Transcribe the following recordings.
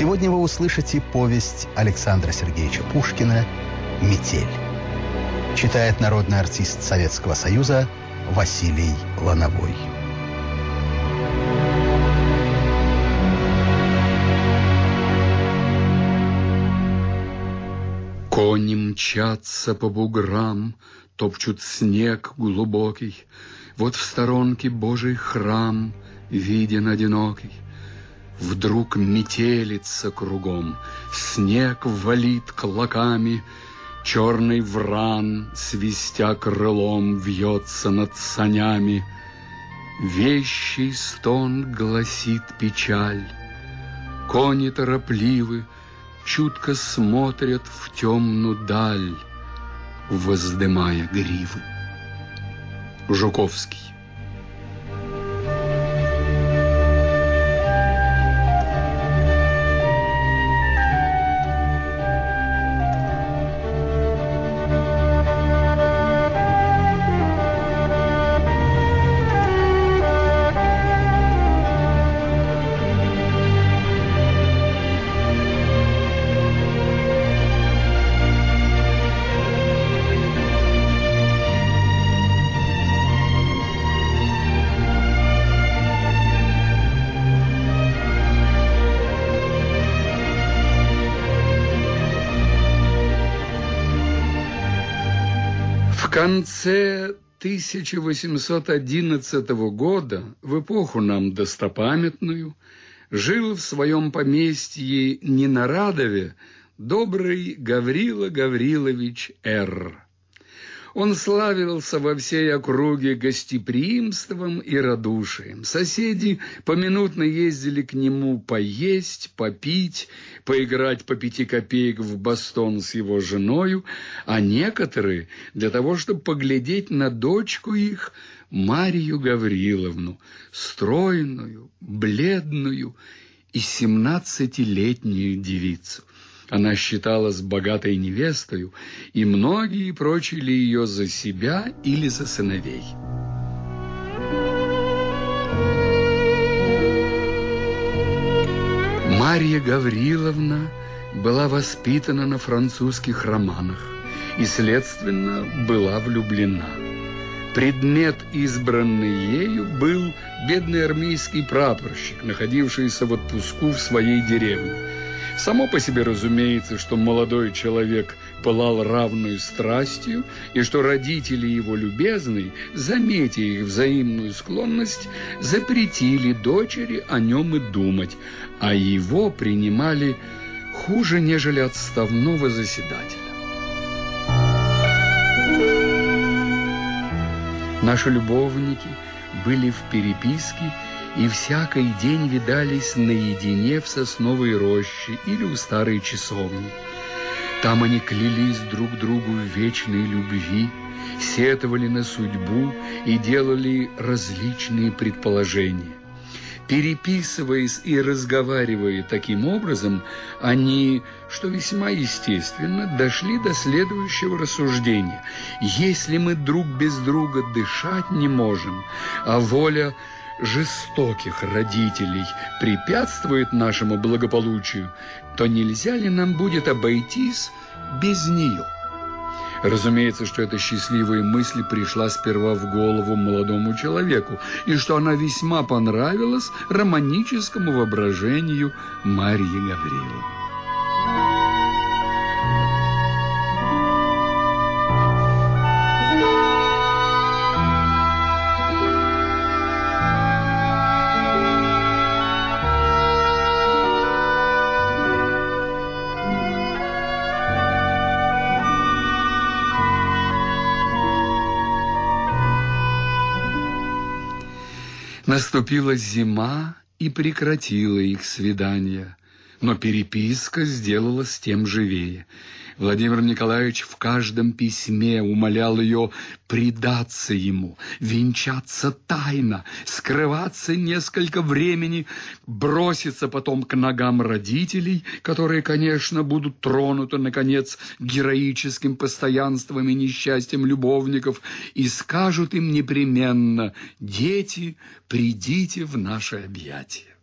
Сегодня вы услышите повесть Александра Сергеевича Пушкина «Метель». Читает народный артист Советского Союза Василий Лановой. Кони мчатся по буграм, Топчут снег глубокий. Вот в сторонке Божий храм Виден одинокий. Вдруг метелится кругом, Снег валит клоками, Черный вран, свистя крылом, Вьется над санями. Вещий стон гласит печаль. Кони торопливы, чутко смотрят в темную даль, воздымая гривы. Жуковский конце 1811 года, в эпоху нам достопамятную, жил в своем поместье Ненарадове добрый Гаврила Гаврилович Р. Он славился во всей округе гостеприимством и радушием. Соседи поминутно ездили к нему поесть, попить, поиграть по пяти копеек в бастон с его женою, а некоторые для того, чтобы поглядеть на дочку их, Марию Гавриловну, стройную, бледную и семнадцатилетнюю девицу. Она считалась богатой невестою, и многие прочили ее за себя или за сыновей. Марья Гавриловна была воспитана на французских романах и, следственно, была влюблена. Предмет, избранный ею, был бедный армейский прапорщик, находившийся в отпуску в своей деревне. Само по себе разумеется, что молодой человек пылал равную страстью, и что родители его любезные, заметя их взаимную склонность, запретили дочери о нем и думать, а его принимали хуже, нежели отставного заседателя. Наши любовники были в переписке и всякий день видались наедине в сосновой роще или у старой часовни. Там они клялись друг другу в вечной любви, сетовали на судьбу и делали различные предположения. Переписываясь и разговаривая таким образом, они, что весьма естественно, дошли до следующего рассуждения. Если мы друг без друга дышать не можем, а воля жестоких родителей препятствует нашему благополучию, то нельзя ли нам будет обойтись без нее? Разумеется, что эта счастливая мысль пришла сперва в голову молодому человеку, и что она весьма понравилась романическому воображению Марьи Гавриловны. Наступила зима и прекратила их свидания, но переписка сделалась тем живее. Владимир Николаевич в каждом письме умолял ее предаться ему, венчаться тайно, скрываться несколько времени, броситься потом к ногам родителей, которые, конечно, будут тронуты, наконец, героическим постоянством и несчастьем любовников и скажут им непременно «Дети, придите в наше объятие».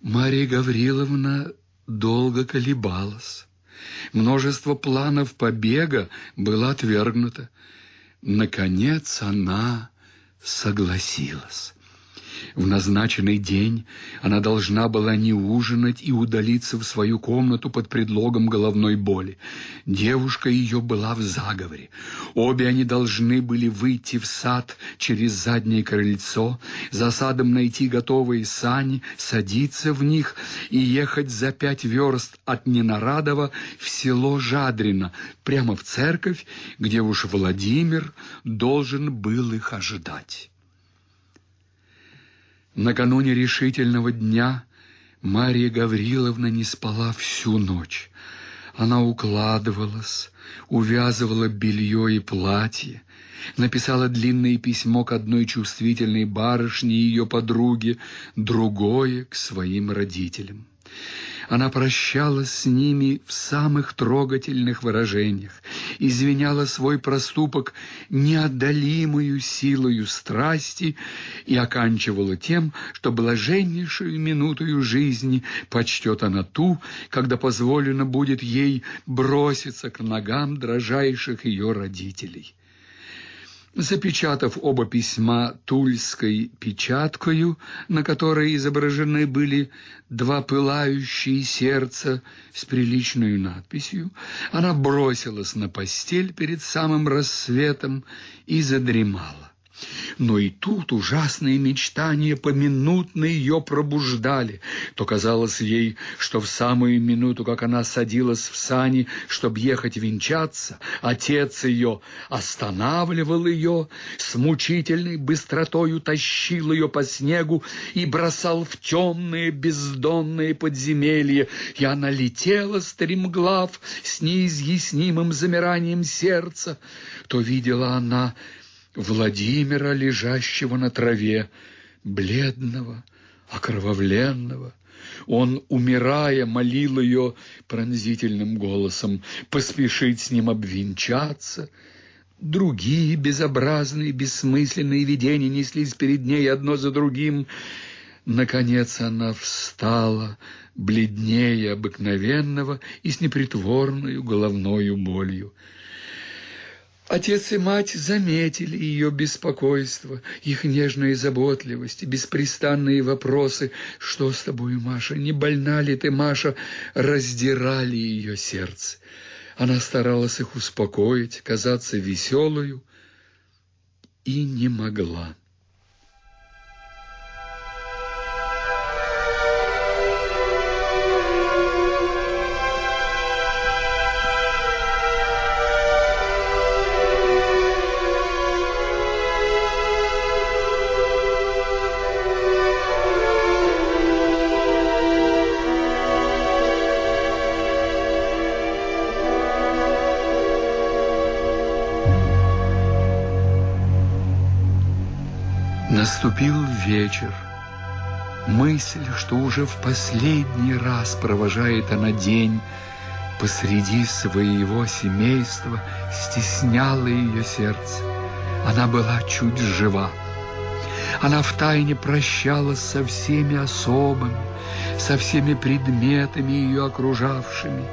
Мария Гавриловна долго колебалась. Множество планов побега было отвергнуто. Наконец она согласилась. В назначенный день она должна была не ужинать и удалиться в свою комнату под предлогом головной боли. Девушка ее была в заговоре. Обе они должны были выйти в сад через заднее крыльцо, за садом найти готовые сани, садиться в них и ехать за пять верст от Ненарадова в село Жадрино, прямо в церковь, где уж Владимир должен был их ожидать. Накануне решительного дня Мария Гавриловна не спала всю ночь. Она укладывалась, увязывала белье и платье, написала длинное письмо к одной чувствительной барышне и ее подруге, другое к своим родителям. Она прощалась с ними в самых трогательных выражениях, извиняла свой проступок неодолимую силою страсти и оканчивала тем, что блаженнейшую минутою жизни почтет она ту, когда позволено будет ей броситься к ногам дрожайших ее родителей. Запечатав оба письма тульской печаткою, на которой изображены были два пылающие сердца с приличной надписью, она бросилась на постель перед самым рассветом и задремала. Но и тут ужасные мечтания поминутно ее пробуждали. То казалось ей, что в самую минуту, как она садилась в сани, чтобы ехать венчаться, отец ее останавливал ее, с мучительной быстротою тащил ее по снегу и бросал в темные бездонные подземелья, и она летела, стремглав, с неизъяснимым замиранием сердца. То видела она Владимира, лежащего на траве, бледного, окровавленного. Он, умирая, молил ее пронзительным голосом поспешить с ним обвенчаться. Другие безобразные, бессмысленные видения неслись перед ней одно за другим. Наконец она встала, бледнее обыкновенного и с непритворной головною болью. Отец и мать заметили ее беспокойство, их нежные заботливости, беспрестанные вопросы. «Что с тобой, Маша? Не больна ли ты, Маша?» раздирали ее сердце. Она старалась их успокоить, казаться веселую и не могла. Наступил вечер. Мысль, что уже в последний раз провожает она день посреди своего семейства, стесняла ее сердце. Она была чуть жива. Она втайне прощалась со всеми особами, со всеми предметами ее окружавшими,